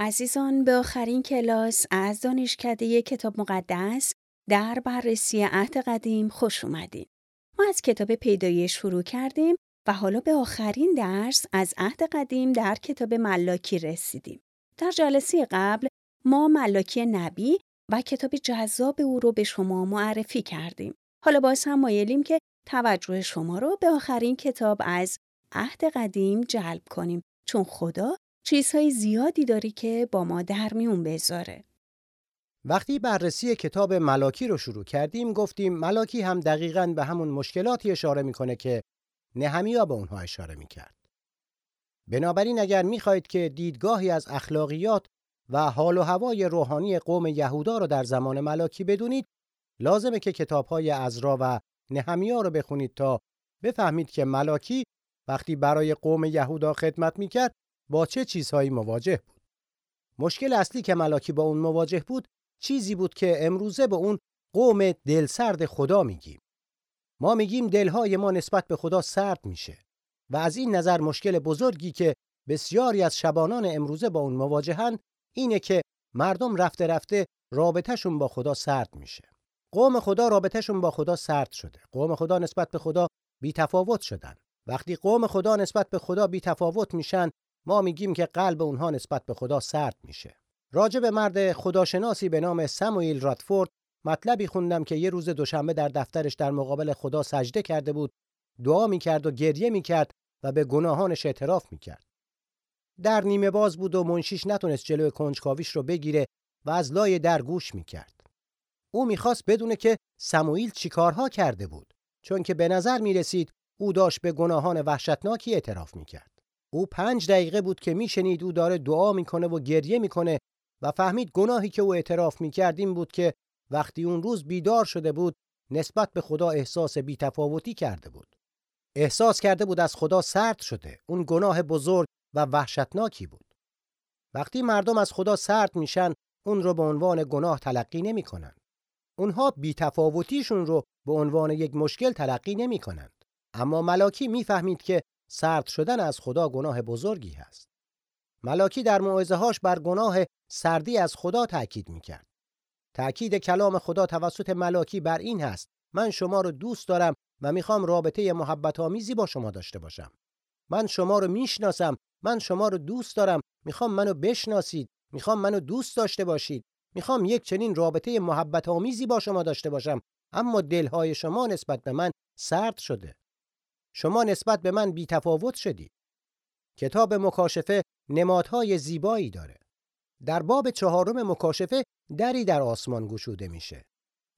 عزیزان به آخرین کلاس از دانشکده کتاب مقدس در بررسی عهد قدیم خوش اومدین. ما از کتاب پیدایش شروع کردیم و حالا به آخرین درس از عهد قدیم در کتاب ملاکی رسیدیم. در جلسه قبل ما ملاکی نبی و کتاب جذاب او رو به شما معرفی کردیم. حالا باز هم مایلیم که توجه شما رو به آخرین کتاب از عهد قدیم جلب کنیم چون خدا چیزهای زیادی داری که با ما در میون بذاره. وقتی بررسی کتاب ملاکی رو شروع کردیم گفتیم ملاکی هم دقیقا به همون مشکلاتی اشاره می‌کنه که نهمیا به اونها اشاره می‌کرد. بنابراین اگر می‌خواهید که دیدگاهی از اخلاقیات و حال و هوای روحانی قوم یهودا رو در زمان ملاکی بدونید لازمه که کتابهای ازرا و نهمیا رو بخونید تا بفهمید که ملاکی وقتی برای قوم یهودا خدمت می‌کرد با چه چیزهایی مواجه بود. مشکل اصلی که ملاکی با اون مواجه بود چیزی بود که امروزه به اون قوم دلسرد خدا میگیم. ما میگیم دلهای ما نسبت به خدا سرد میشه و از این نظر مشکل بزرگی که بسیاری از شبانان امروزه با اون مواجهن اینه که مردم رفته رفته رابطهشون با خدا سرد میشه. قوم خدا رابطهشون با خدا سرد شده. قوم خدا نسبت به خدا بی تفاوت شدن. وقتی قوم خدا نسبت به خدا بی تفاوت میشن ما میگیم که قلب اونها نسبت به خدا سرد میشه. راجع به مرد خداشناسی به نام ساموئیل راتفورد مطلبی خوندم که یه روز دوشنبه در دفترش در مقابل خدا سجده کرده بود، دعا می‌کرد و گریه می‌کرد و به گناهانش اعتراف می‌کرد. در نیمه باز بود و منشیش نتونست جلوی کنجکاویش رو بگیره و از لای در گوش می‌کرد. او می‌خواست بدونه که سموئیل چیکارها کرده بود چون که به نظر می‌رسید او داشت به گناهان وحشتناکی اعتراف می‌کرد. او پنج دقیقه بود که میشنید او داره دعا می‌کنه و گریه می‌کنه و فهمید گناهی که او اعتراف می‌کرد این بود که وقتی اون روز بیدار شده بود نسبت به خدا احساس بیتفاوتی کرده بود. احساس کرده بود از خدا سرد شده. اون گناه بزرگ و وحشتناکی بود. وقتی مردم از خدا سرد میشن اون رو به عنوان گناه تلقی نمی‌کنن. اونها بیتفاوتیشون رو به عنوان یک مشکل تلقی نمی‌کنند. اما ملاکی می‌فهمید که سرد شدن از خدا گناه بزرگی هست. ملاکی در هاش بر گناه سردی از خدا تأکید می‌کرد. تأکید کلام خدا توسط ملاکی بر این هست من شما رو دوست دارم و می‌خوام رابطه محبت آمیزی با شما داشته باشم. من شما رو می‌شناسم، من شما رو دوست دارم، می‌خوام منو بشناسید، می‌خوام منو دوست داشته باشید، می‌خوام یک چنین رابطه محبت آمیزی با شما داشته باشم، اما دلهای شما نسبت به من سرد شده. شما نسبت به من بی شدید. کتاب مکاشفه نمادهای زیبایی داره. در باب چهارم مکاشفه دری در آسمان گشوده میشه.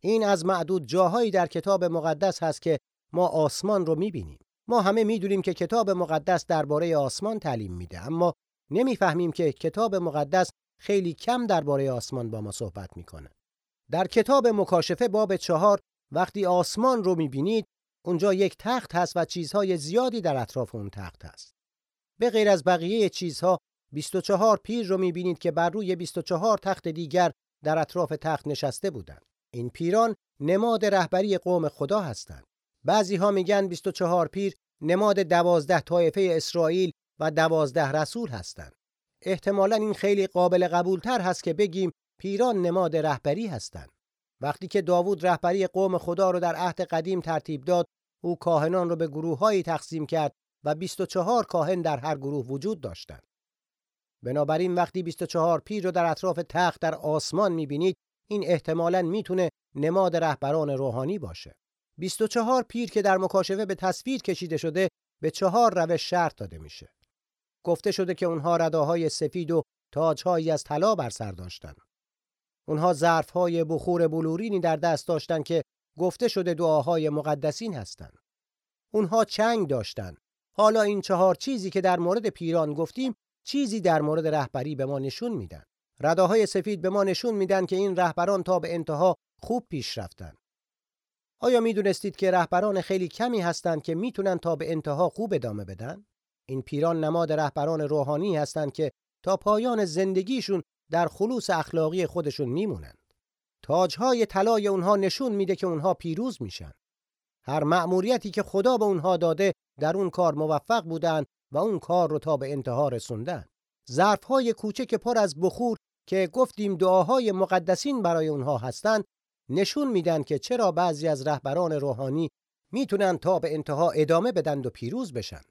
این از معدود جاهایی در کتاب مقدس هست که ما آسمان رو می‌بینیم. ما همه می‌دونیم که کتاب مقدس درباره آسمان تعلیم میده اما نمی‌فهمیم که کتاب مقدس خیلی کم درباره آسمان با ما صحبت می‌کنه. در کتاب مکاشفه باب چهار وقتی آسمان رو می‌بینید اونجا یک تخت هست و چیزهای زیادی در اطراف اون تخت هست. به غیر از بقیه چیزها 24 پیر رو می‌بینید که بر روی 24 تخت دیگر در اطراف تخت نشسته بودند. این پیران نماد رهبری قوم خدا هستند. بعضی ها میگن 24 پیر نماد دوازده طایفه اسرائیل و دوازده رسول هستند. احتمالا این خیلی قابل قبولتر هست که بگیم پیران نماد رهبری هستند. وقتی که داوود رهبری قوم خدا رو در عهد قدیم ترتیب داد او کاهنان رو به گروههایی تقسیم کرد و 24 کاهن در هر گروه وجود داشتند. بنابراین وقتی 24 پیر رو در اطراف تخت در آسمان می‌بینید این احتمالاً می‌تونه نماد رهبران روحانی باشه. 24 پیر که در مکاشفه به تصویر کشیده شده به چهار روش شرط داده میشه. گفته شده که اونها رداهای سفید و تاجهایی از طلا بر سر داشتند. اونها ظرفهای بخور بلورینی در دست داشتند که گفته شده دعاهای مقدسین هستند. اونها چنگ داشتند. حالا این چهار چیزی که در مورد پیران گفتیم چیزی در مورد رهبری به ما نشون میدن. رداهای سفید به ما نشون میدن که این رهبران تا به انتها خوب پیش رفتن. آیا می‌دونستید که رهبران خیلی کمی هستند که می‌تونن تا به انتها خوب ادامه بدن؟ این پیران نماد رهبران روحانی هستند که تا پایان زندگیشون در خلوص اخلاقی خودشون میمونند. تاجهای طلای اونها نشون میده که اونها پیروز میشن. هر مأموریتی که خدا به اونها داده در اون کار موفق بودن و اون کار رو تا به انتها رسوندن. ظرفهای کوچک پر از بخور که گفتیم دعاهای مقدسین برای اونها هستند نشون میدن که چرا بعضی از رهبران روحانی می‌تونن تا به انتها ادامه بدن و پیروز بشن.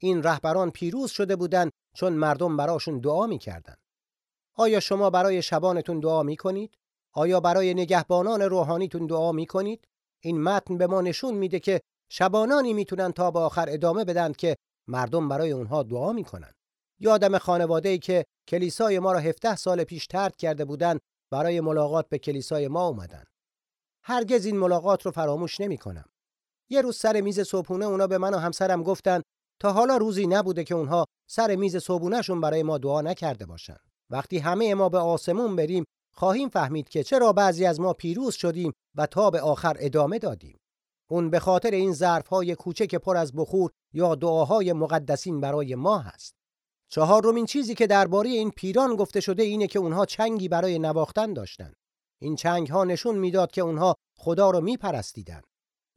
این رهبران پیروز شده بودند چون مردم براشون دعا می‌کردن. آیا شما برای شبانتون دعا می‌کنید؟ آیا برای نگهبانان روحانیتون دعا می‌کنید؟ این متن به ما نشون میده که شبانانی می‌تونن تا به آخر ادامه بدن که مردم برای اونها دعا می‌کنن. یادم خانواده ای که کلیسای ما را 17 سال پیش ترک کرده بودند برای ملاقات به کلیسای ما اومدن. هرگز این ملاقات رو فراموش نمی‌کنم. یه روز سر میز صبحونه اونا به من و همسرم گفتن تا حالا روزی نبوده که اونها سر میز صبحونهشون برای ما دعا نکرده باشن. وقتی همه ما به آسمون بریم خواهیم فهمید که چرا بعضی از ما پیروز شدیم و تا به آخر ادامه دادیم. اون به خاطر این ظرفهای کوچک پر از بخور یا دعاهای مقدسین برای ما هست. چهارمین چیزی که درباره این پیران گفته شده اینه که اونها چنگی برای نواختن داشتن. این چنگ ها نشون می‌داد که اونها خدا رو میپرستیدن.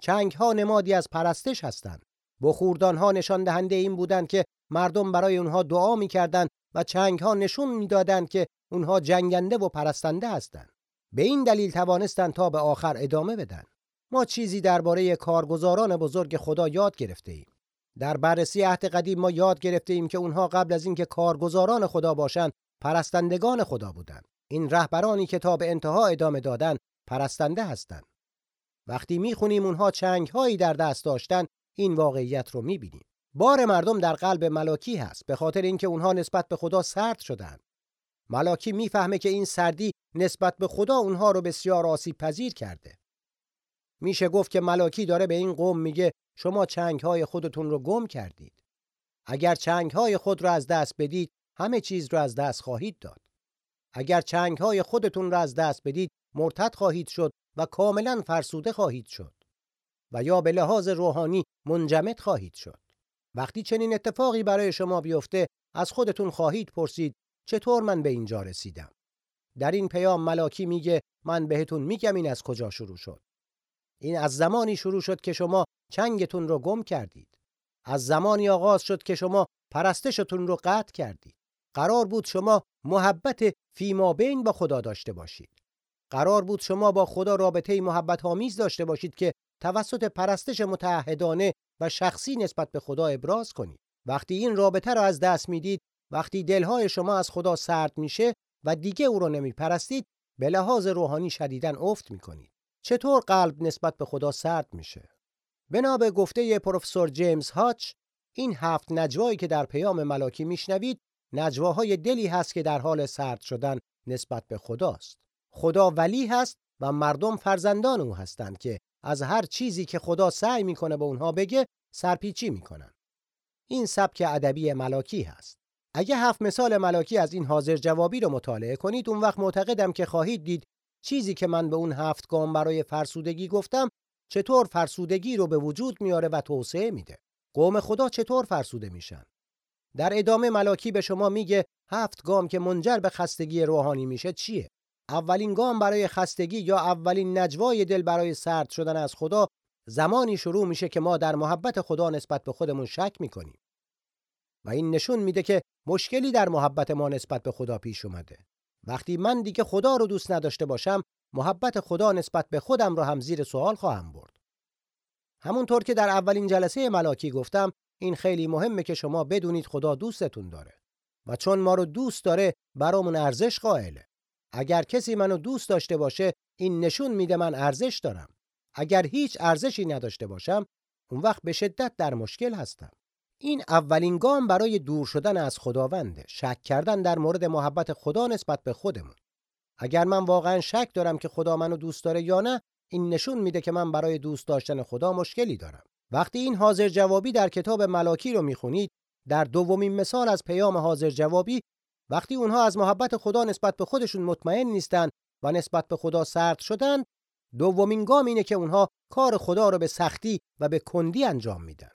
چنگ ها نمادی از پرستش هستند. بخوردان ها نشان دهنده این بودند که مردم برای اونها دعا می‌کردند و چنگ ها نشون می‌دادند که اونها جنگنده و پرستنده هستند. به این دلیل توانستند تا به آخر ادامه بدن. ما چیزی درباره کارگزاران بزرگ خدا یاد گرفته ایم. در بررسی عهد قدیم ما یاد گرفته ایم که اونها قبل از اینکه کارگزاران خدا باشند پرستندگان خدا بودند. این رهبرانی که تا به انتها ادامه دادن پرستنده هستند. وقتی می‌خونیم اونها چنگ هایی در دست داشتن این واقعیت رو می‌بینیم. بار مردم در قلب ملاکی هست به خاطر اینکه اونها نسبت به خدا سرد شدند. ملاکی می‌فهمه که این سردی نسبت به خدا اونها رو بسیار آسیب پذیر کرده. میشه گفت که ملاکی داره به این قوم میگه شما چنگ های خودتون رو گم کردید. اگر چنگ های خود رو از دست بدید همه چیز رو از دست خواهید داد. اگر چنگ های خودتون را از دست بدید مرتد خواهید شد و کاملا فرسوده خواهید شد و یا به لحاظ روحانی منجمد خواهید شد وقتی چنین اتفاقی برای شما بیفته از خودتون خواهید پرسید چطور من به اینجا رسیدم؟ در این پیام ملاکی میگه من بهتون میگم این از کجا شروع شد. این از زمانی شروع شد که شما چنگتون رو گم کردید. از زمانی آغاز شد که شما پرستشتون رو قطع کردید. قرار بود شما محبت فیما بین با خدا داشته باشید. قرار بود شما با خدا رابطه محبت آمیز داشته باشید که توسط پرستش متعهدانه و شخصی نسبت به خدا ابراز کنید. وقتی این رابطه را از دست می‌دید، وقتی دلهای شما از خدا سرد میشه و دیگه او را نمیپرستید، به لحاظ روحانی شدیداً افت می‌کنید. چطور قلب نسبت به خدا سرد میشه؟ بنا به گفته پروفسور جیمز هاچ، این هفت نجوایی که در پیام ملاکی میشنوید نجواهای دلی هست که در حال سرد شدن نسبت به خداست. خدا ولی هست و مردم فرزندان او هستند که از هر چیزی که خدا سعی می‌کنه به اونها بگه سرپیچی می‌کنن. این سبک ادبی ملاکی هست. اگه هفت مثال ملاکی از این حاضر جوابی رو مطالعه کنید اون وقت معتقدم که خواهید دید چیزی که من به اون هفت گام برای فرسودگی گفتم چطور فرسودگی رو به وجود میاره و توسعه میده. قوم خدا چطور فرسوده میشن؟ در ادامه ملاکی به شما میگه هفت گام که منجر به خستگی روحانی میشه چیه؟ اولین گام برای خستگی یا اولین نجوای دل برای سرد شدن از خدا زمانی شروع میشه که ما در محبت خدا نسبت به خودمون شک می‌کنیم. و این نشون میده که مشکلی در محبت ما نسبت به خدا پیش اومده. وقتی من دیگه خدا رو دوست نداشته باشم، محبت خدا نسبت به خودم رو هم زیر سوال خواهم برد. همونطور که در اولین جلسه ملاکی گفتم، این خیلی مهمه که شما بدونید خدا دوستتون داره و چون ما رو دوست داره برامون ارزش قائله اگر کسی منو دوست داشته باشه این نشون میده من ارزش دارم. اگر هیچ ارزشی نداشته باشم اون وقت به شدت در مشکل هستم. این اولین گام برای دور شدن از خداونده. شک کردن در مورد محبت خدا نسبت به خودمون. اگر من واقعا شک دارم که خدا منو دوست داره یا نه این نشون میده که من برای دوست داشتن خدا مشکلی دارم. وقتی این حاضر جوابی در کتاب ملاکی رو می‌خونید در دومین مثال از پیام حاضر جوابی وقتی اونها از محبت خدا نسبت به خودشون مطمئن نیستن و نسبت به خدا سرد شدن دومین گام اینه که اونها کار خدا رو به سختی و به کندی انجام میدن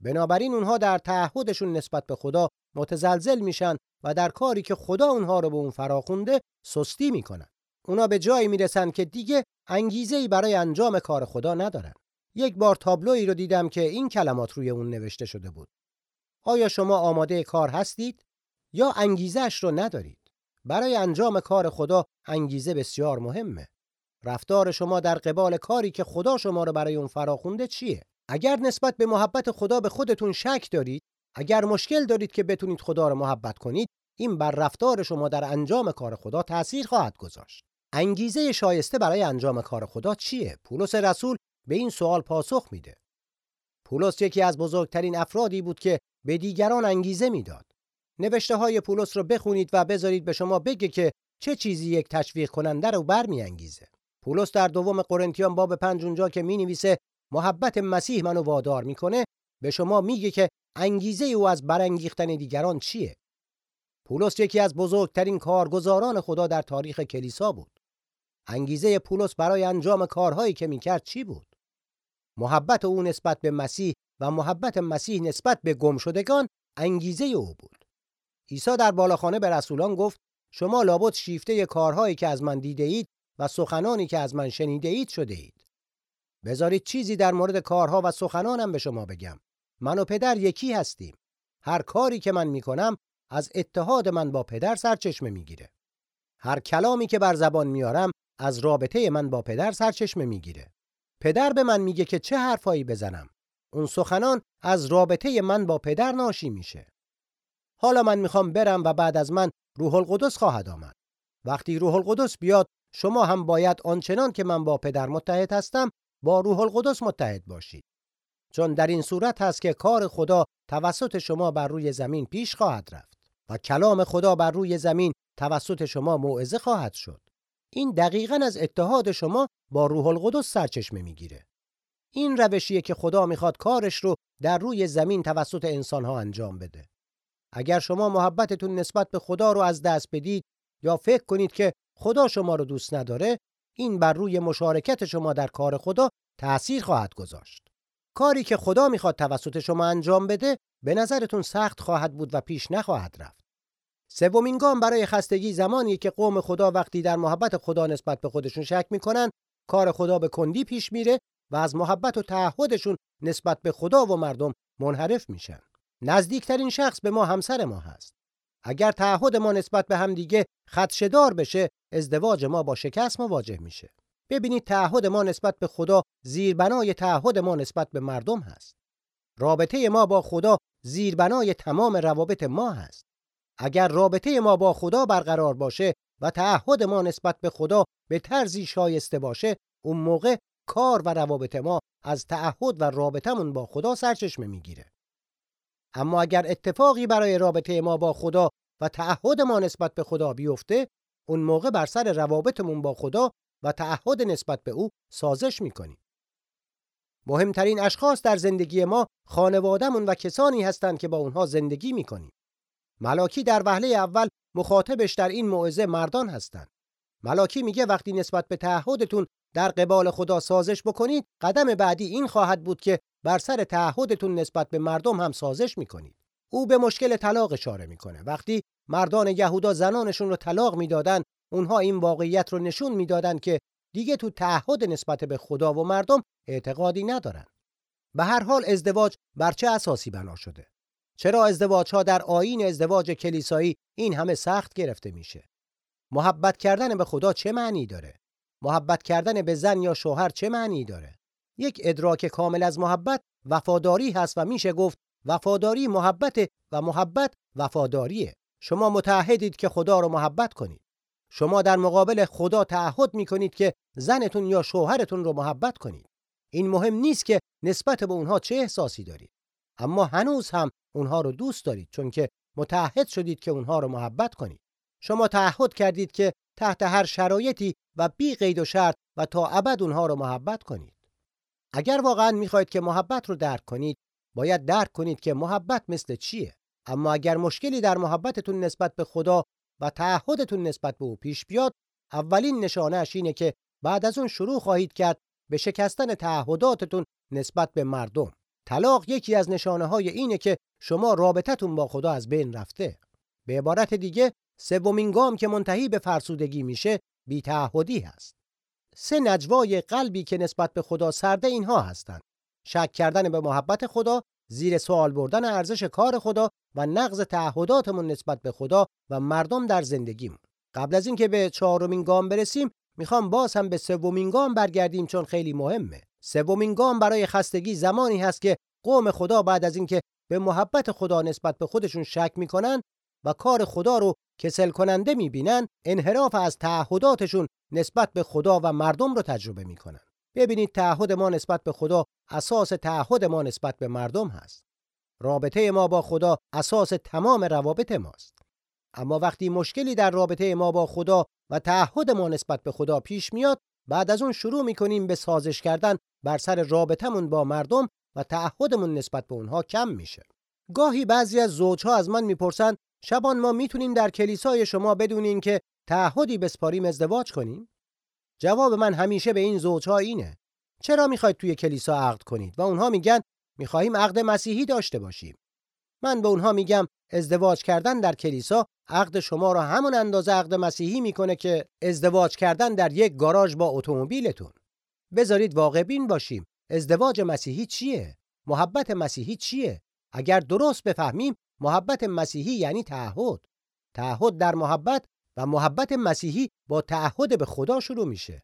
بنابراین اونها در تعهدشون نسبت به خدا متزلزل میشن و در کاری که خدا اونها رو به اون فراخونده سستی می‌کنن اونا به جایی می‌رسن که دیگه انگیزه‌ای برای انجام کار خدا ندارن یک بار تابلویی رو دیدم که این کلمات روی اون نوشته شده بود. آیا شما آماده کار هستید؟ یا انگیزش رو ندارید. برای انجام کار خدا انگیزه بسیار مهمه. رفتار شما در قبال کاری که خدا شما رو برای اون فراخونده چیه؟ اگر نسبت به محبت خدا به خودتون شک دارید اگر مشکل دارید که بتونید خدا رو محبت کنید این بر رفتار شما در انجام کار خدا تأثیر خواهد گذاشت. انگیزه شایسته برای انجام کار خدا چیه؟ پولس رسول به این سوال پاسخ میده. پولس یکی از بزرگترین افرادی بود که به دیگران انگیزه می‌داد. نوشته های پولس رو بخونید و بذارید به شما بگه که چه چیزی یک تشویق کننده رو برمیانگیزه. پولس در دوم قرنتیان باب پنج اونجا که می نویسه محبت مسیح منو وادار می‌کنه به شما میگه که انگیزه او از برانگیختن دیگران چیه. پولس یکی از بزرگترین کارگزاران خدا در تاریخ کلیسا بود. انگیزه پولس برای انجام کارهایی که می‌کرد چی بود؟ محبت او نسبت به مسیح و محبت مسیح نسبت به گمشدگان انگیزه او بود. عیسی در بالاخانه به رسولان گفت شما لابد شیفته کارهایی که از من دیده اید و سخنانی که از من شنیده اید شده اید بذارید چیزی در مورد کارها و سخنانم به شما بگم. من و پدر یکی هستیم. هر کاری که من می‌کنم از اتحاد من با پدر سرچشمه می‌گیره. هر کلامی که بر زبان میارم از رابطه من با پدر سرچشمه می‌گیره. پدر به من میگه که چه حرفایی بزنم. اون سخنان از رابطه من با پدر ناشی میشه. حالا من می‌خوام برم و بعد از من روح القدس خواهد آمد. وقتی روح القدس بیاد شما هم باید آنچنان که من با پدر متحد هستم با روح القدس متحد باشید. چون در این صورت هست که کار خدا توسط شما بر روی زمین پیش خواهد رفت و کلام خدا بر روی زمین توسط شما موعظه خواهد شد. این دقیقا از اتحاد شما با روح القدس سرچشمه می‌گیره. این روشیه که خدا می‌خواد کارش رو در روی زمین توسط انسانها انجام بده. اگر شما محبتتون نسبت به خدا رو از دست بدید یا فکر کنید که خدا شما رو دوست نداره این بر روی مشارکت شما در کار خدا تأثیر خواهد گذاشت. کاری که خدا می‌خواد توسط شما انجام بده به نظرتون سخت خواهد بود و پیش نخواهد رفت. سومین گام برای خستگی زمانی که قوم خدا وقتی در محبت خدا نسبت به خودشون شک می‌کنن کار خدا به کندی پیش میره و از محبت و تعهدشون نسبت به خدا و مردم منحرف میشن. نزدیکترین شخص به ما همسر ما هست. اگر تعهد ما نسبت به همدیگه خدشدار بشه ازدواج ما با شکست مواجه میشه. ببینید تعهد ما نسبت به خدا زیربنای تعهد ما نسبت به مردم هست. رابطه ما با خدا زیربنای تمام روابط ما هست. اگر رابطه ما با خدا برقرار باشه و تعهد ما نسبت به خدا به طرزی شایسته باشه اون موقع کار و روابط ما از تعهد و رابطمون با خدا سرچشمه می‌گیره. اما اگر اتفاقی برای رابطه ما با خدا و تعهد ما نسبت به خدا بیفته اون موقع بر سر روابطمون با خدا و تعهد نسبت به او سازش می‌کنیم. مهمترین اشخاص در زندگی ما خانوادهمون و کسانی هستند که با اونها زندگی می‌کنیم. ملاکی در وهله اول مخاطبش در این موعظه مردان هستند. ملاکی میگه وقتی نسبت به تعهدتون در قبال خدا سازش بکنید قدم بعدی این خواهد بود که بر سر تعهدتون نسبت به مردم هم سازش می‌کنید. او به مشکل طلاق اشاره می‌کنه. وقتی مردان یهودا زنانشون رو طلاق می‌دادن اونها این واقعیت رو نشون می‌دادن که دیگه تو تعهد نسبت به خدا و مردم اعتقادی ندارن. به هر حال ازدواج بر چه اساسی بنا شده؟ چرا ازدواج ها در آیین ازدواج کلیسایی این همه سخت گرفته میشه؟ محبت کردن به خدا چه معنی داره؟ محبت کردن به زن یا شوهر چه معنی داره؟ یک ادراک کامل از محبت وفاداری هست و میشه گفت وفاداری محبت و محبت وفاداریه. شما متعهدید که خدا رو محبت کنید. شما در مقابل خدا تعهد می‌کنید که زنتون یا شوهرتون رو محبت کنید. این مهم نیست که نسبت به اونها چه احساسی دارید. اما هنوز هم اونها رو دوست دارید چون که متعهد شدید که اونها رو محبت کنید. شما تعهد کردید که تحت هر شرایطی و بی قید و شرط و تا ابد اونها رو محبت کنید. اگر واقعا می‌خواهید که محبت رو درک کنید باید درک کنید که محبت مثل چیه. اما اگر مشکلی در محبتتون نسبت به خدا و تعهدتون نسبت به او پیش بیاد اولین نشانه اینه که بعد از اون شروع خواهید کرد به شکستن تعهداتتون نسبت به مردم. طلاق یکی از نشانه های اینه که شما رابطتون با خدا از بین رفته. به عبارت دیگه سومین گام که منتهی به فرسودگی میشه بیتعهدی هست. سه نجوای قلبی که نسبت به خدا سرده اینها هستند. شک کردن به محبت خدا زیر سوال بردن ارزش کار خدا و نقض تعهداتمون نسبت به خدا و مردم در زندگیمون. قبل از اینکه به چهارمین گام برسیم می‌خوام باز هم به سومین گام برگردیم چون خیلی مهمه. سومین گام برای خستگی زمانی هست که قوم خدا بعد از اینکه به محبت خدا نسبت به خودشون شک می‌کنن و کار خدا رو کسل کننده می‌بینن انحراف از تعهداتشون نسبت به خدا و مردم رو تجربه می‌کنن. ببینید تعهد ما نسبت به خدا اساس تعهد ما نسبت به مردم هست. رابطه ما با خدا اساس تمام روابط ماست. اما وقتی مشکلی در رابطه ما با خدا و تعهد ما نسبت به خدا پیش میاد بعد از اون شروع می‌کنیم به سازش کردن بر سر رابطمون با مردم و تعهدمون نسبت به اونها کم میشه. گاهی بعضی از زوجها از من می‌پرسن شبان ما می‌تونیم در کلیسای شما بدونیم که تعهدی بسپاریم ازدواج کنیم؟ جواب من همیشه به این زوجها اینه. چرا می‌خواید توی کلیسا عقد کنید؟ و اونها میگن می‌خواهیم عقد مسیحی داشته باشیم. من به اونها میگم ازدواج کردن در کلیسا عقد شما را همون اندازه عقد مسیحی می‌کنه که ازدواج کردن در یک گاراژ با اتومبیلتون. بذارید واقع بین باشیم. ازدواج مسیحی چیه؟ محبت مسیحی چیه؟ اگر درست بفهمیم محبت مسیحی یعنی تعهد. تعهد در محبت و محبت مسیحی با تعهد به خدا شروع میشه.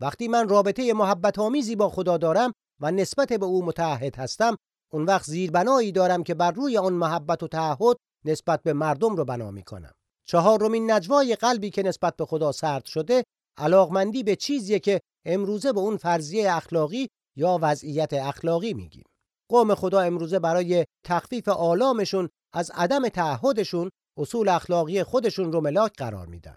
وقتی من رابطه محبت آمیزی با خدا دارم و نسبت به او متعهد هستم اون وقت زیربنایی دارم که بر روی آن محبت و تعهد نسبت به مردم رو بنا می‌کنم. چهارمین نجوای قلبی که نسبت به خدا سرد شده علاقمندی به چیزیه که امروزه به اون فرضیه اخلاقی یا وضعیت اخلاقی میگیم. قوم خدا امروزه برای تخفیف آلامشون از عدم تعهدشون اصول اخلاقی خودشون رو ملاک قرار میدن.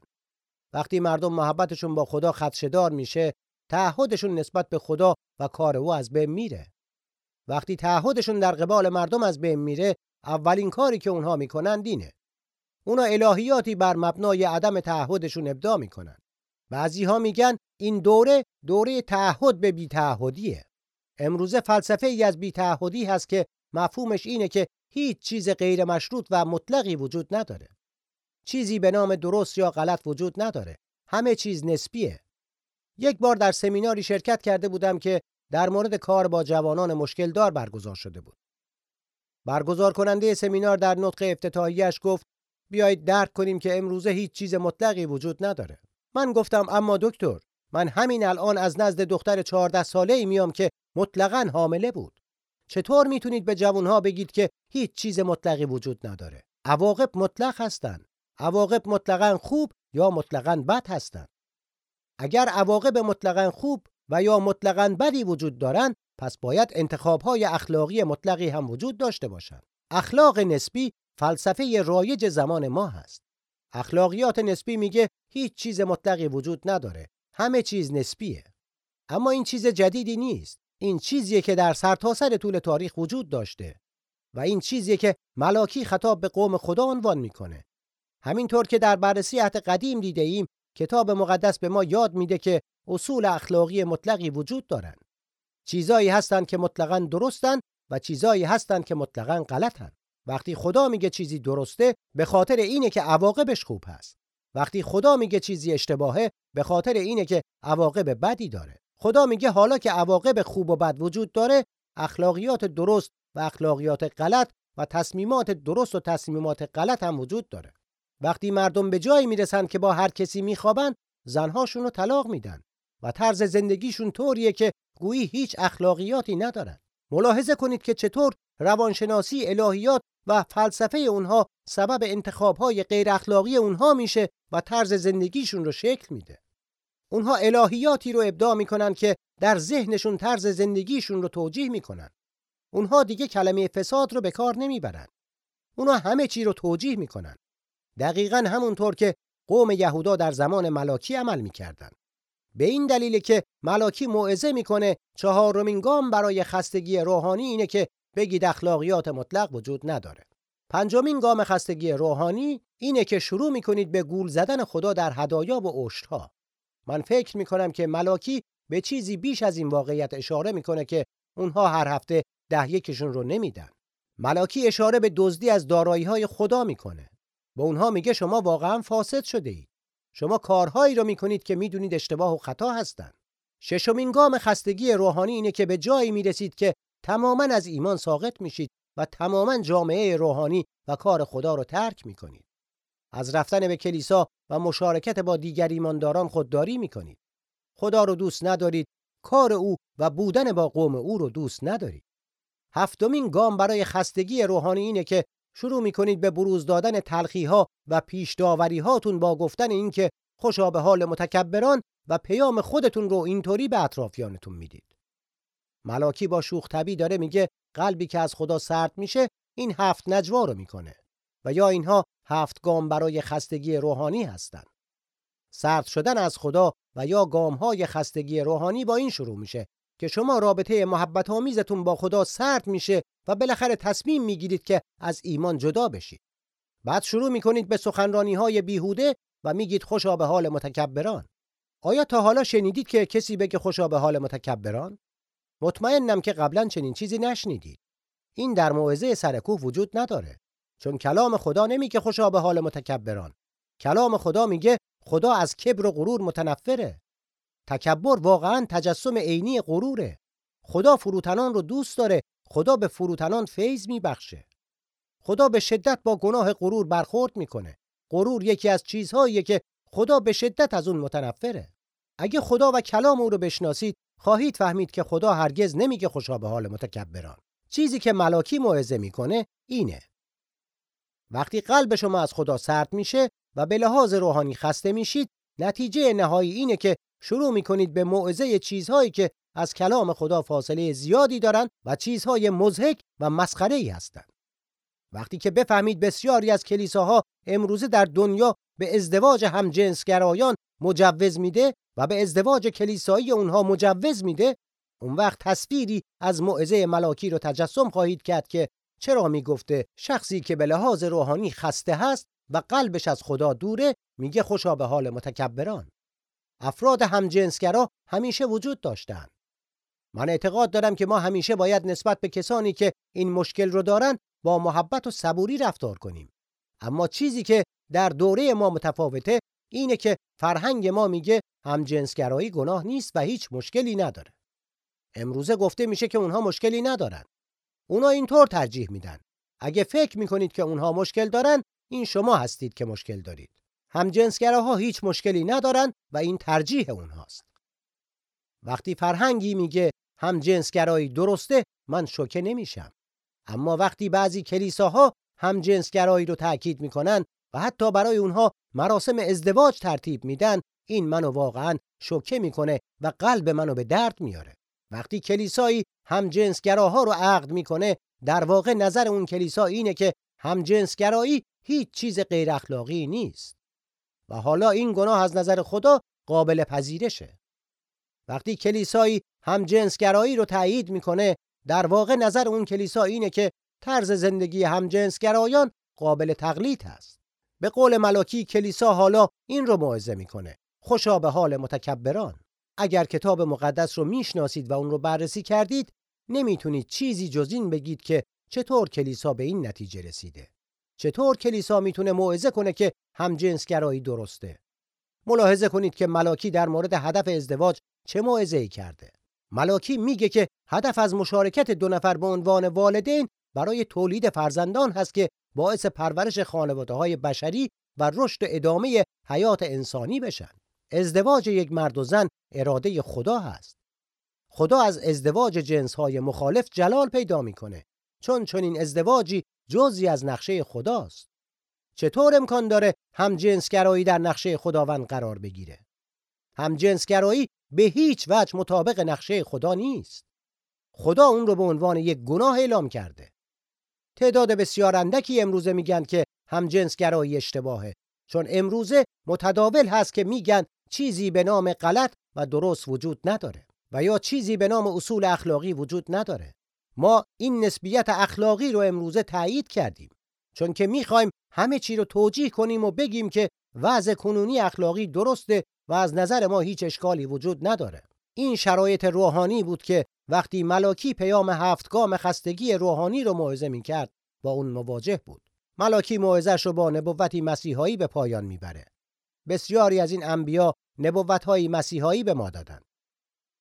وقتی مردم محبتشون با خدا خدشدار میشه تعهدشون نسبت به خدا و کار او از بین میره. وقتی تعهدشون در قبال مردم از بین میره اولین کاری که اونها می‌کنن دینه اونا الهیاتی بر مبنای عدم تعهدشون ابدا می‌کنن. بعضی ها میگن این دوره دوره تعهد به بیتعهدیه. امروزه فلسفه ای از بیتعهدی هست که مفهومش اینه که هیچ چیز غیر مشروط و مطلقی وجود نداره. چیزی به نام درست یا غلط وجود نداره. همه چیز نسبیه. یک بار در سمیناری شرکت کرده بودم که در مورد کار با جوانان مشکل دار برگزار شده بود. برگزار کننده سمینار در نطق افتتاحیش گفت بیایید درک کنیم که امروزه هیچ چیز مطلقی وجود نداره. من گفتم اما دکتر من همین الان از نزد دختر 14 ساله ای میام که مطلقا حامله بود. چطور می‌تونید به جوانها بگید که هیچ چیز مطلقی وجود نداره؟ عواقب مطلق هستند عواقب مطلقا خوب یا مطلقا بد هستند اگر عواقب مطلقا خوب و یا مطلقا بدی وجود دارند پس باید انتخابهای اخلاقی مطلقی هم وجود داشته باشند اخلاق نسبی فلسفه رایج زمان ما هست. اخلاقیات نسبی میگه هیچ چیز مطلقی وجود نداره. همه چیز نسبیه. اما این چیز جدیدی نیست. این چیزیه که در سرتاسر سر طول تاریخ وجود داشته و این چیزیه که ملاکی خطاب به قوم خدا عنوان می‌کنه. همینطور که در بررسی عهد قدیم دیده ایم کتاب مقدس به ما یاد میده که اصول اخلاقی مطلقی وجود دارند. چیزایی هستند که مطلقاً درستن و چیزایی هستند که مطلقاً غلطن وقتی خدا میگه چیزی درسته به خاطر اینه که عواقبش خوب هست. وقتی خدا میگه چیزی اشتباهه به خاطر اینه که عواقب بدی داره. خدا میگه حالا که عواقب خوب و بد وجود داره اخلاقیات درست و اخلاقیات غلط و تصمیمات درست و تصمیمات غلط هم وجود داره. وقتی مردم به جایی می‌رسن که با هر کسی میخوابن زنهاشون رو طلاق میدن و طرز زندگیشون طوریه که گویی هیچ اخلاقیاتی ندارن. ملاحظه کنید که چطور روانشناسی الهیات و فلسفه اونها سبب انتخابهای غیر اخلاقی اونها میشه و طرز زندگیشون رو شکل میده. اونها الهیاتی رو ابداع می‌کنن که در ذهنشون طرز زندگیشون رو توجیه می‌کنن. اونها دیگه کلمه فساد رو به کار نمی‌برن. اونها همه چی رو توجیه می‌کنن. دقیقا همونطور که قوم یهودا در زمان ملاکی عمل می‌کردن. به این دلیل که ملاکی موعظه می‌کنه چهارمین گام برای خستگی روحانی اینه که بگید اخلاقیات مطلق وجود نداره. پنجمین گام خستگی روحانی اینه که شروع می‌کنید به گول زدن خدا در هدایا و اشتها من فکر می‌کنم که ملاکی به چیزی بیش از این واقعیت اشاره می‌کنه که اونها هر هفته ده یکشون رو نمیدن. ملاکی اشاره به دزدی از دارایی های خدا می‌کنه. به اونها میگه شما واقعا فاسد شده اید شما کارهایی رو می‌کنید که می‌دونید اشتباه و خطا هستند ششمین گام خستگی روحانی اینه که به جایی می‌رسید که تماما از ایمان ساقط میشید و تماما جامعه روحانی و کار خدا رو ترک می‌کنید. از رفتن به کلیسا و مشارکت با دیگر ایمانداران خودداری می‌کنید. خدا رو دوست ندارید، کار او و بودن با قوم او رو دوست ندارید. هفتمین گام برای خستگی روحانی اینه که شروع می‌کنید به بروز دادن تلخی ها و پیش داوری هاتون با گفتن اینکه خوشا به حال متکبران و پیام خودتون رو اینطوری به اطرافیانتون می‌دید. ملاکی با شوخ طبی داره میگه قلبی که از خدا سرد میشه این هفت نجوا رو می‌کنه و یا اینها هفت گام برای خستگی روحانی هستند. سرد شدن از خدا و یا گام های خستگی روحانی با این شروع میشه که شما رابطه محبت آمیزتون با خدا سرد میشه و بالاخره تصمیم می‌گیرید که از ایمان جدا بشید. بعد شروع می‌کنید به سخنرانی های بیهوده و میگید خوشا به حال متکبران. آیا تا حالا شنیدید که کسی بگه خوشا به حال متکبران؟ مطمئنم که قبلا چنین چیزی نشنیدید. این در موعظه سرکوه وجود نداره. چون کلام خدا نمیگه خوشا به حال متکبران. کلام خدا میگه خدا از کبر و غرور متنفره. تکبر واقعا تجسم عینی غروره. خدا فروتنان رو دوست داره. خدا به فروتنان فیض میبخشه. خدا به شدت با گناه غرور برخورد می‌کنه. غرور یکی از چیزهاییه که خدا به شدت از اون متنفره. اگه خدا و کلام او رو بشناسید خواهید فهمید که خدا هرگز نمیگه خوشا به حال متکبران. چیزی که ملاکی موعظه می‌کنه اینه. وقتی قلب شما از خدا سرد میشه و به لحاظ روحانی خسته میشید نتیجه نهایی اینه که شروع می‌کنید به موعظه چیزهایی که از کلام خدا فاصله زیادی دارن و چیزهای مزهک و مسخره ای هستند. وقتی که بفهمید بسیاری از کلیساها امروزه در دنیا به ازدواج همجنسگرایان مجوز میده و به ازدواج کلیسایی اونها مجوز میده اون وقت تصویری از موعظه ملاکی رو تجسم خواهید کرد که چرا می‌گفته شخصی که به لحاظ روحانی خسته هست و قلبش از خدا دوره میگه خوشا به حال متکبران. افراد همجنسگرا همیشه وجود داشتند من اعتقاد دارم که ما همیشه باید نسبت به کسانی که این مشکل رو دارن با محبت و صبوری رفتار کنیم. اما چیزی که در دوره ما متفاوته اینه که فرهنگ ما میگه همجنسگرایی گناه نیست و هیچ مشکلی نداره. امروزه گفته میشه که اونها مشکلی ندارن. اونا اینطور ترجیح میدن. اگه فکر می‌کنید که اونها مشکل دارن این شما هستید که مشکل دارید. همجنسگراها هیچ مشکلی ندارن و این ترجیح اونهاست. وقتی فرهنگی میگه همجنسگرایی درسته من شوکه نمیشم. اما وقتی بعضی کلیساها همجنسگرایی رو تاکید می‌کنن و حتی برای اونها مراسم ازدواج ترتیب میدن این منو واقعا شوکه می‌کنه و قلب منو به درد میاره. وقتی کلیسایی همجنسگراها رو عقد می‌کنه در واقع نظر اون کلیسا اینه که همجنسگرایی هیچ چیز غیر اخلاقی نیست. و حالا این گناه از نظر خدا قابل پذیرشه. وقتی کلیسایی همجنسگرایی رو تایید می‌کنه در واقع نظر اون کلیسا اینه که طرز زندگی همجنسگرایان قابل تقلید هست به قول ملاکی کلیسا حالا این رو موعظه می‌کنه. خوشا به حال متکبران. اگر کتاب مقدس رو می‌شناسید و اون رو بررسی کردید نمی‌تونید چیزی جز این بگید که چطور کلیسا به این نتیجه رسیده. چطور کلیسا می‌تونه موعظه کنه که همجنسگرایی درسته؟ ملاحظه کنید که ملاکی در مورد هدف ازدواج چه موعظه‌ای کرده. ملاکی میگه که هدف از مشارکت دو نفر به عنوان والدین برای تولید فرزندان هست که باعث پرورش خانواده های بشری و رشد ادامه حیات انسانی بشن. ازدواج یک مرد و زن اراده خدا هست. خدا از ازدواج جنس های مخالف جلال پیدا می‌کنه چون این ازدواجی جزی از نقشه خداست. چطور امکان داره هم جنسگرایی در نقشه خداوند قرار بگیره؟ هم جنسگرایی به هیچ وجه مطابق نقشه خدا نیست. خدا اون رو به عنوان یک گناه اعلام کرده. تعداد بسیار اندکی امروزه میگن که هم جنسگرایی اشتباهه چون امروزه متداول هست که میگن چیزی به نام غلط و درست وجود نداره و یا چیزی به نام اصول اخلاقی وجود نداره. ما این نسبیت اخلاقی رو امروزه تایید کردیم چون که می‌خوایم همه چی رو توجیه کنیم و بگیم که وضع کنونی اخلاقی درسته و از نظر ما هیچ اشکالی وجود نداره. این شرایط روحانی بود که وقتی ملاکی پیام هفتگام خستگی روحانی رو موعظه می‌کرد با اون مواجه بود. ملاکی موعظه‌اش رو با نبوتی مسیحایی به پایان می‌بره. بسیاری از این انبیا نبوت‌های مسیحایی به ما دادند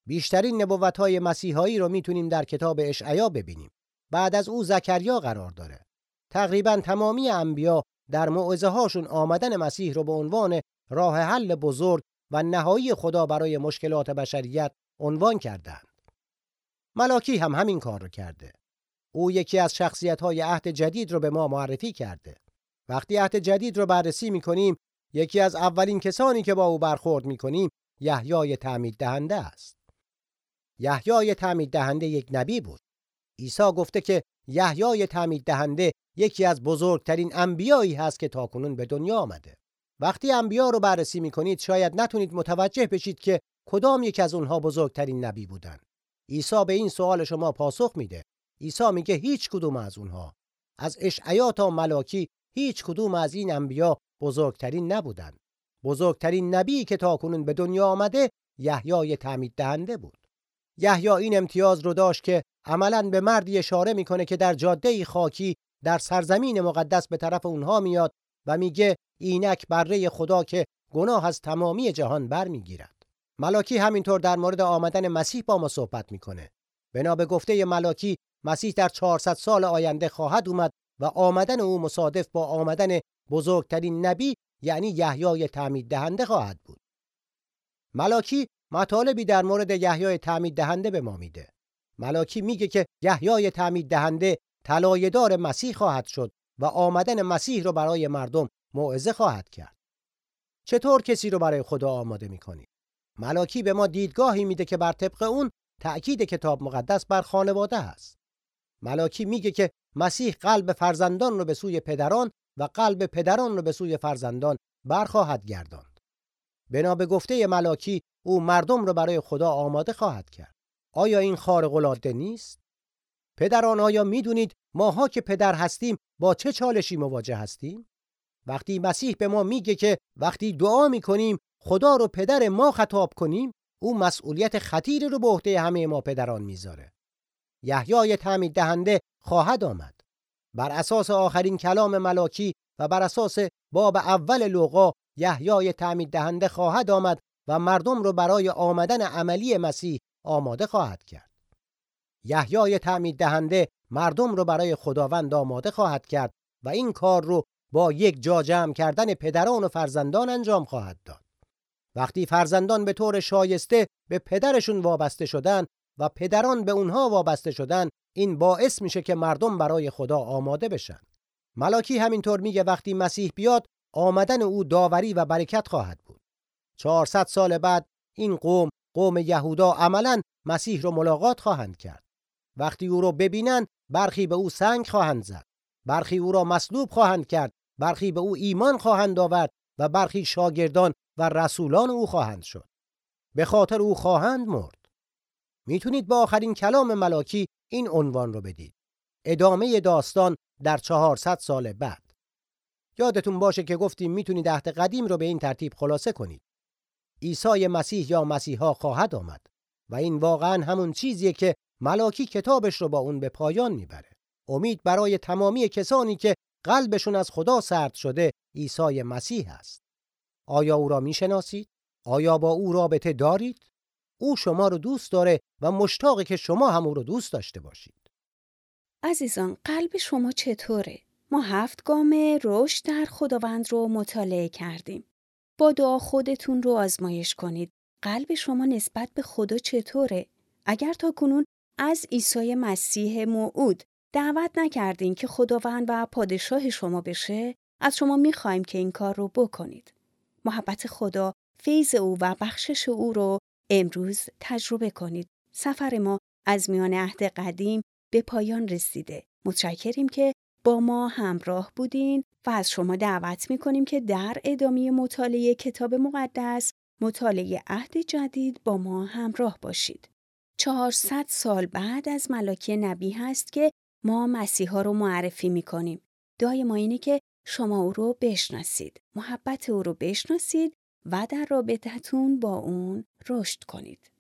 بیشترین نبوت‌های مسیحایی رو می‌تونیم در کتاب اشعیا ببینیم بعد از او زکریا قرار داره. تقریبا تمامی انبیا در معزه هاشون آمدن مسیح رو به عنوان راه حل بزرگ و نهایی خدا برای مشکلات بشریت عنوان کردند. ملاکی هم همین کار رو کرده. او یکی از شخصیت های عهد جدید رو به ما معرفی کرده. وقتی عهد جدید رو بررسی می‌کنیم یکی از اولین کسانی که با او برخورد می‌کنیم یحیای تعمید دهنده است. یحیای تعمید دهنده یک نبی بود. عیسی گفته که یحیای تعمید دهنده یکی از بزرگترین انبیایی هست که تاکنون به دنیا آمده. وقتی انبیا رو بررسی می‌کنید شاید نتونید متوجه بشید که کدام یک از اونها بزرگترین نبی بودن. عیسی به این سوال شما پاسخ میده. عیسی میگه هیچ کدوم از اونها از اشعیا تا ملاکی هیچ کدوم از این انبیا بزرگترین نبودن. بزرگترین نبی که تاکنون به دنیا آمده یحیای تعمید دهنده بود. یحیی این امتیاز رو داشت که عملا به مردی اشاره می‌کنه که در جاده خاکی در سرزمین مقدس به طرف اونها میاد و میگه اینک بره خدا که گناه از تمامی جهان برمیگیرد. ملاکی همینطور در مورد آمدن مسیح با ما صحبت می‌کنه. بنا به گفته ملاکی مسیح در 400 سال آینده خواهد اومد و آمدن او مصادف با آمدن بزرگترین نبی یعنی یحیای تعمید دهنده خواهد بود. ملاکی مطالبی در مورد یحیای تعمید دهنده به ما میده. ملاکی میگه که یحیای تعمید دهنده طلایه‌دار مسیح خواهد شد و آمدن مسیح رو برای مردم موعظه خواهد کرد. چطور کسی رو برای خدا آماده می‌کنی؟ ملاکی به ما دیدگاهی میده که بر طبق اون تأکید کتاب مقدس بر خانواده است. ملاکی میگه که مسیح قلب فرزندان رو به سوی پدران و قلب پدران رو به سوی فرزندان برخواهد گرداند. بنا به گفته ملاکی او مردم رو برای خدا آماده خواهد کرد. آیا این خارق العاده نیست؟ پدران آیا می‌دونید ماها که پدر هستیم با چه چالشی مواجه هستیم؟ وقتی مسیح به ما میگه که وقتی دعا می‌کنیم خدا رو پدر ما خطاب کنیم او مسئولیت خطیری رو به عهده همه ما پدران می‌ذاره. یحیای تعمید دهنده خواهد آمد. بر اساس آخرین کلام ملاکی و بر اساس باب اول لوقا یحیای تعمید دهنده خواهد آمد و مردم رو برای آمدن عملی مسیح آماده خواهد کرد. یحیای تعمید دهنده مردم رو برای خداوند آماده خواهد کرد و این کار رو با یک جا جمع کردن پدران و فرزندان انجام خواهد داد. وقتی فرزندان به طور شایسته به پدرشون وابسته شدن و پدران به اونها وابسته شدن این باعث میشه که مردم برای خدا آماده بشن. ملاکی همینطور میگه وقتی مسیح بیاد آمدن او داوری و برکت خواهد بود. 400 سال بعد این قوم قوم یهودا عملا مسیح رو ملاقات خواهند کرد. وقتی او رو ببینن برخی به او سنگ خواهند زد. برخی او را مصلوب خواهند کرد. برخی به او ایمان خواهند آورد و برخی شاگردان و رسولان او خواهند شد. به خاطر او خواهند مرد. می‌تونید با آخرین کلام ملاکی این عنوان رو بدید. ادامه داستان در 400 سال بعد. یادتون باشه که گفتیم می‌تونید عهد قدیم رو به این ترتیب خلاصه کنید. عیسی مسیح یا مسیحا خواهد آمد و این واقعا همون چیزیه که ملاکی کتابش رو با اون به پایان می‌بره. امید برای تمامی کسانی که قلبشون از خدا سرد شده عیسی مسیح است. آیا او را می‌شناسید؟ آیا با او رابطه دارید؟ او شما رو دوست داره و مشتاقه که شما هم او رو دوست داشته باشید. عزیزان قلب شما چطوره؟ ما هفت گام رشد در خداوند رو مطالعه کردیم. با دعا خودتون رو آزمایش کنید. قلب شما نسبت به خدا چطوره؟ اگر تا کنون از عیسی مسیح موعود دعوت نکردین که خداوند و پادشاه شما بشه، از شما می‌خوایم که این کار رو بکنید. محبت خدا، فیض او و بخشش او رو امروز تجربه کنید. سفر ما از میان عهد قدیم به پایان رسیده. متشکریم که با ما همراه بودین و از شما دعوت می‌کنیم که در ادامه مطالعه کتاب مقدس مطالعه عهد جدید با ما همراه باشید. 400 سال بعد از ملاکی نبی هست که ما مسیحا رو معرفی می‌کنیم. دای ما اینه که شما او رو بشناسید. محبت او رو بشناسید و در رابطتون با اون رشد کنید.